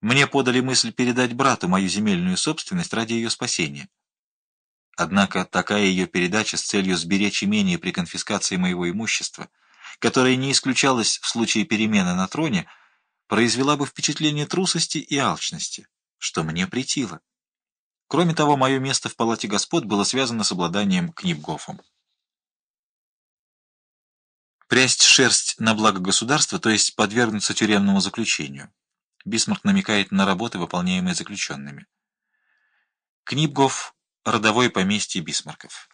Мне подали мысль передать брату мою земельную собственность ради ее спасения. Однако такая ее передача с целью сберечь имение при конфискации моего имущества, которое не исключалось в случае перемены на троне, произвела бы впечатление трусости и алчности, что мне претило. Кроме того, мое место в палате господ было связано с обладанием Книпгофом. Прясть шерсть на благо государства, то есть подвергнуться тюремному заключению. Бисмарк намекает на работы, выполняемые заключенными. Книпгоф – родовое поместье Бисмарков.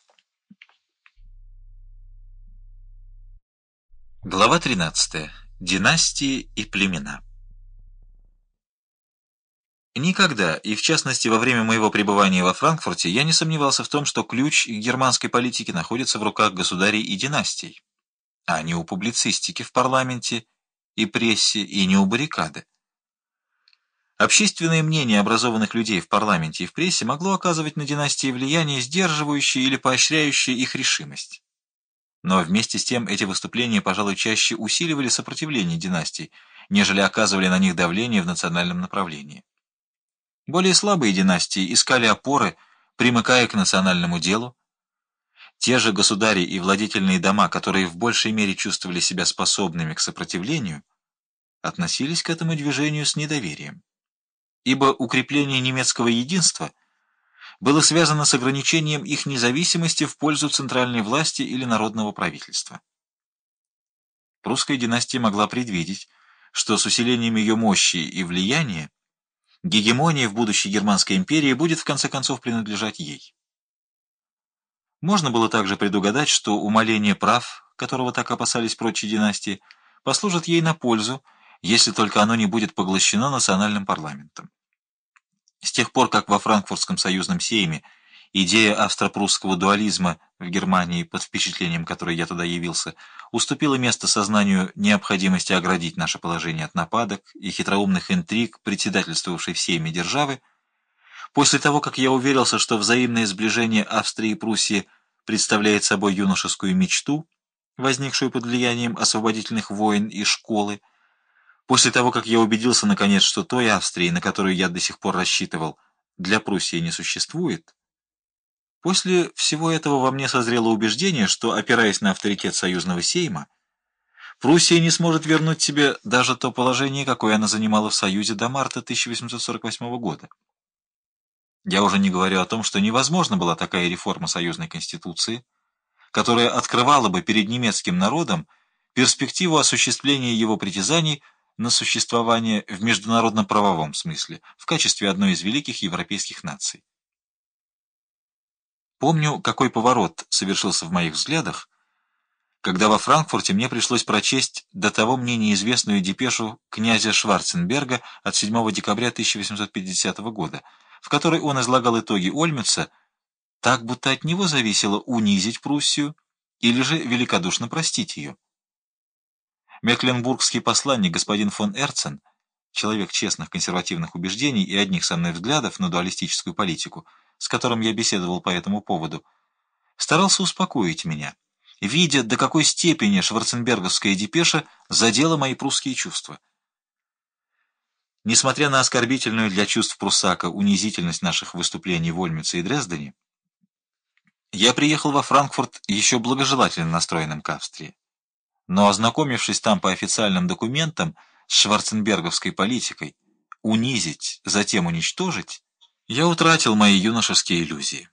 Глава 13. Династии и племена. Никогда, и в частности во время моего пребывания во Франкфурте, я не сомневался в том, что ключ германской политике находится в руках государей и династий, а не у публицистики в парламенте и прессе, и не у баррикады. Общественное мнение образованных людей в парламенте и в прессе могло оказывать на династии влияние, сдерживающее или поощряющее их решимость. Но вместе с тем эти выступления, пожалуй, чаще усиливали сопротивление династий, нежели оказывали на них давление в национальном направлении. Более слабые династии искали опоры, примыкая к национальному делу. Те же государи и владетельные дома, которые в большей мере чувствовали себя способными к сопротивлению, относились к этому движению с недоверием. Ибо укрепление немецкого единства было связано с ограничением их независимости в пользу центральной власти или народного правительства. Прусская династия могла предвидеть, что с усилением ее мощи и влияния Гегемония в будущей Германской империи будет в конце концов принадлежать ей. Можно было также предугадать, что умаление прав, которого так опасались прочие династии, послужит ей на пользу, если только оно не будет поглощено национальным парламентом. С тех пор, как во Франкфуртском союзном сейме Идея австро-прусского дуализма в Германии, под впечатлением которой я туда явился, уступила место сознанию необходимости оградить наше положение от нападок и хитроумных интриг, председательствовавшей всеми державы. После того, как я уверился, что взаимное сближение Австрии и Пруссии представляет собой юношескую мечту, возникшую под влиянием освободительных войн и школы, после того, как я убедился, наконец, что той Австрии, на которую я до сих пор рассчитывал, для Пруссии не существует, После всего этого во мне созрело убеждение, что, опираясь на авторитет союзного сейма, Пруссия не сможет вернуть себе даже то положение, какое она занимала в Союзе до марта 1848 года. Я уже не говорю о том, что невозможна была такая реформа союзной конституции, которая открывала бы перед немецким народом перспективу осуществления его притязаний на существование в международном правовом смысле в качестве одной из великих европейских наций. Помню, какой поворот совершился в моих взглядах, когда во Франкфурте мне пришлось прочесть до того мне неизвестную депешу князя Шварценберга от 7 декабря 1850 года, в которой он излагал итоги Ольмюца, так будто от него зависело унизить Пруссию или же великодушно простить ее. Мекленбургский посланник господин фон Эрцен, человек честных консервативных убеждений и одних со мной взглядов на дуалистическую политику, с которым я беседовал по этому поводу, старался успокоить меня, видя, до какой степени шварценберговская депеша задела мои прусские чувства. Несмотря на оскорбительную для чувств Прусака унизительность наших выступлений в Ольмице и Дрездене, я приехал во Франкфурт еще благожелательно настроенным к Австрии. Но ознакомившись там по официальным документам с шварценберговской политикой, унизить, затем уничтожить, я утратил мои юношеские иллюзии.